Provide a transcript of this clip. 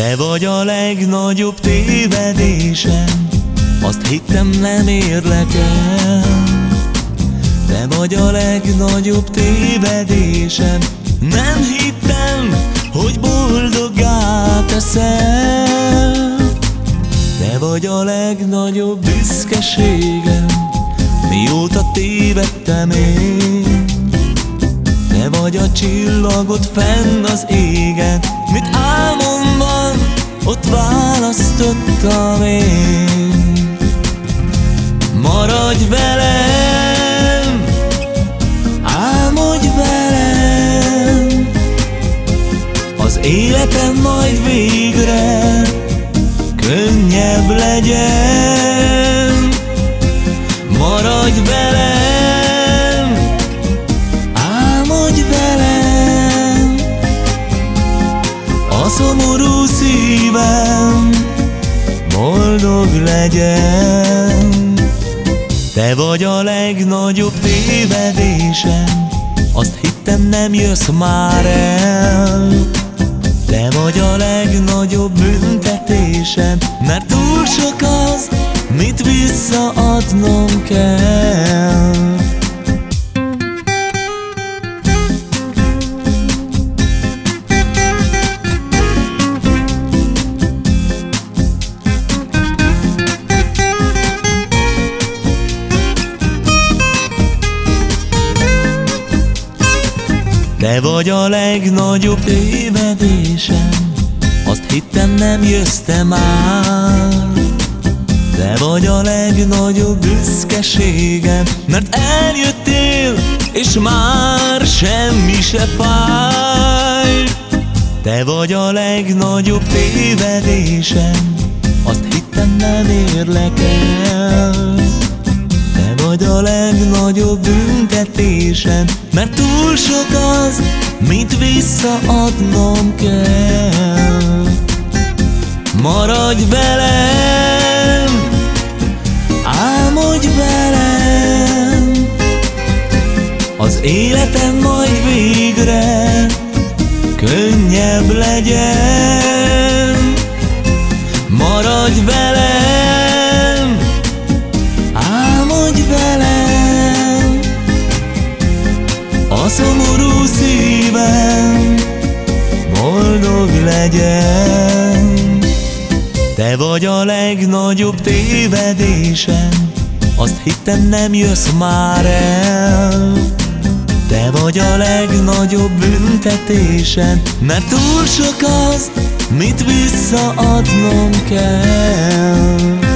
Te vagy a legnagyobb tévedésem Azt hittem nem érlek el Te vagy a legnagyobb tévedésem Nem hittem, hogy boldoggá teszel. Te vagy a legnagyobb büszkeségem? Mióta tévedtem én? Te vagy a csillagot fenn az égen. Mit álmomban ott választottam én? Maradj velem, álmodj velem. Az életem majd végre könnyebb legyen. Maradj velem, álmodj velem. A szomorú szívem boldog legyen. Te vagy a legnagyobb tévedésem Azt hittem nem jössz már el. Te vagy a legnagyobb büntetésem Mert túl sok az, mit visszaadnom kell. Te vagy a legnagyobb tévedésem hittem nem jössz te már. Te vagy a legnagyobb büszkeségem Mert eljöttél és már semmi se fáj. Te vagy a legnagyobb tévedésem Azt hittem nem érlek el te vagy a legnagyobb büntetésem Mert túl sok az, mit visszaadnom kell Maradj velem, álmodj velem. Az életem majd végre könnyebb legyen. Maradj velem, álmodj velem. A szomorú szívem boldog legyen Te vagy a legnagyobb tévedésem Azt hittem nem jössz már el. Te vagy a legnagyobb büntetésem Mert túl sok az, mit visszaadnom kell